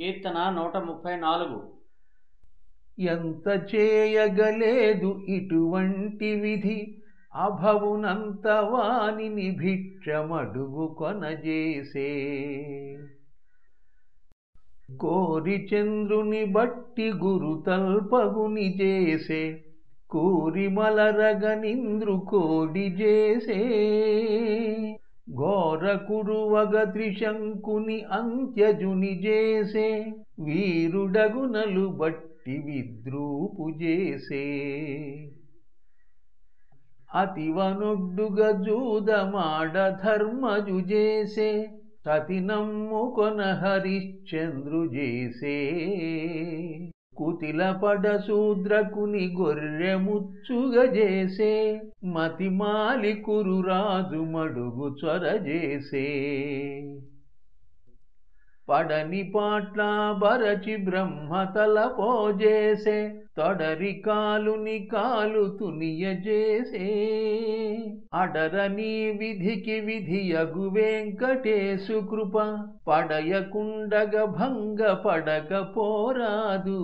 కీర్తన నూట ముప్పై నాలుగు. ఎంత చేయగలేదు ఇటువంటి విధి అభవునంత వానిని భిక్షమడుగు కొనజేసే. గోరిచంద్రుని బట్టి గురు తల్పగుని చేసే కోరిమలరగనింద్రు కోడి చేసే. ఘోర త్రిశంకుని అంత్యజుని చేసే వీరుడగునలు బట్టి విద్రూపు చేసే అతివనొడ్డుగ జూదమాడ ధర్మజు చేసే సతి నమ్ముకొన హరిశ్చంద్రు చేసే కుతిల పడ శూద్రకుని గొర్రె మతిమాలి కురు రాజు మడుగు చొరజేసే పడని పాట్ల బరచి బ్రహ్మ తల పోజేసే తొడరి కాలుని కాలు తునియ చేసే. అడరని విధికి విధియగు వెంకటేశు కృప పడయకుండగ భంగ పడక పోరాదు.